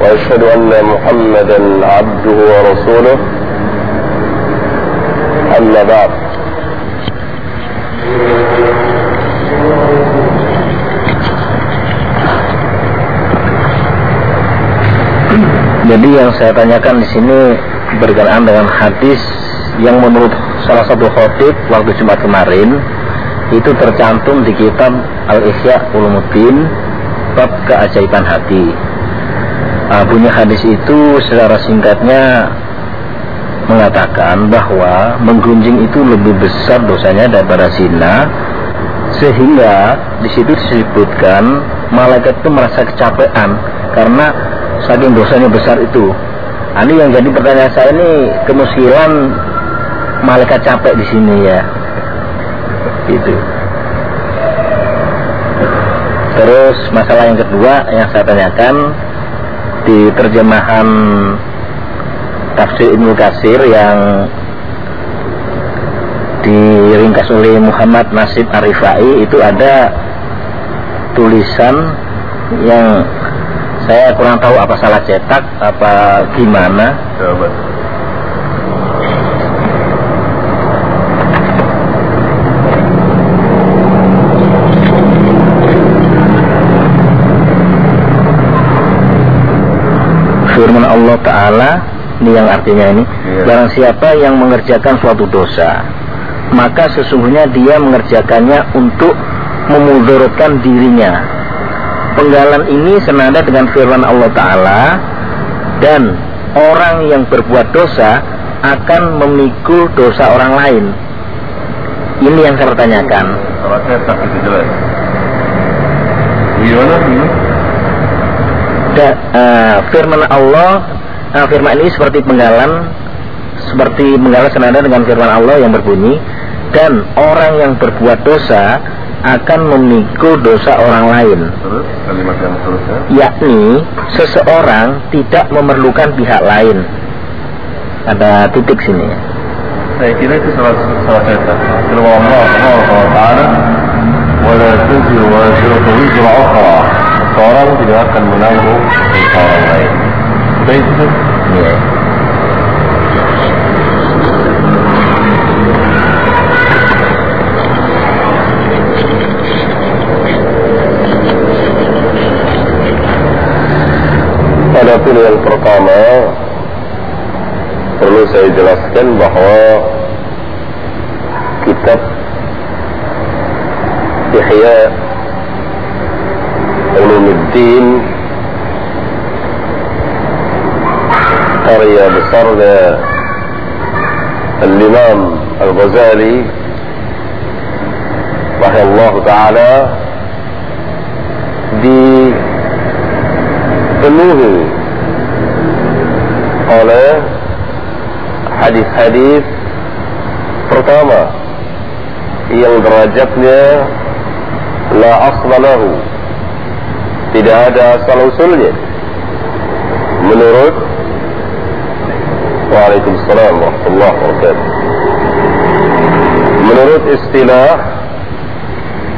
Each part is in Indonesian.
واشهد ان محمدا عبده ورسوله اما بعد Jadi yang saya tanyakan di sini berkenaan dengan hadis yang menurut salah satu khotib waktu Jumat kemarin itu tercantum di kitab Al-Ihya Ulumuddin bab keajaiban hati. Uh, bunyi hadis itu secara singkatnya mengatakan bahwa menggunjing itu lebih besar dosanya daripada zina sehingga di situ disebutkan malaikat itu merasa kecapean karena saking dosanya besar itu. Nah, ini yang jadi pertanyaan saya ini kemuskilan malaikat capek di sini ya. Itu. Terus masalah yang kedua yang saya tanyakan di terjemahan tafsir Ibnu Kasir yang diringkas oleh Muhammad Nasib Arifai itu ada tulisan yang saya kurang tahu apa salah cetak apa gimana. Firman Allah Ta'ala ini yang artinya ini Iya. barang siapa yang mengerjakan suatu dosa maka sesungguhnya dia mengerjakannya untuk memudaratkan dirinya penggalan ini senada dengan firman Allah Ta'ala dan orang yang berbuat dosa akan memikul dosa orang lain ini yang saya pertanyakan. Gimana? Gimana? da, eh, firman Allah eh, firman ini seperti penggalan seperti penggalan senada dengan firman Allah yang berbunyi dan orang yang berbuat dosa akan memikul dosa orang lain yakni seseorang tidak memerlukan pihak lain ada titik sini Saya kira itu salah salah. Firman Allah. Seorang tidak akan menanggung dosa orang lain. Sudah itu? Iya. Adapun yang pertama perlu saya jelaskan bahwa kitab Ihya Ulumuddin karya besarnya Al-Imam Al-Ghazali rahimahullah taala dipenuhi oleh hadis-hadis pertama yang derajatnya la asla lahu tidak ada asal usulnya. Menurut Waalaikumsalam warahmatullahi wabarakatuh. Menurut istilah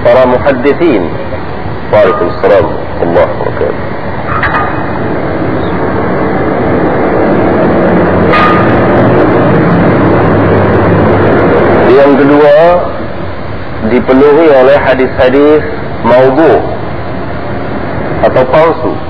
para muhaddithin Waalaikumsalam warahmatullahi wabarakatuh. Yang kedua dipenuhi oleh hadis-hadis maudhu até o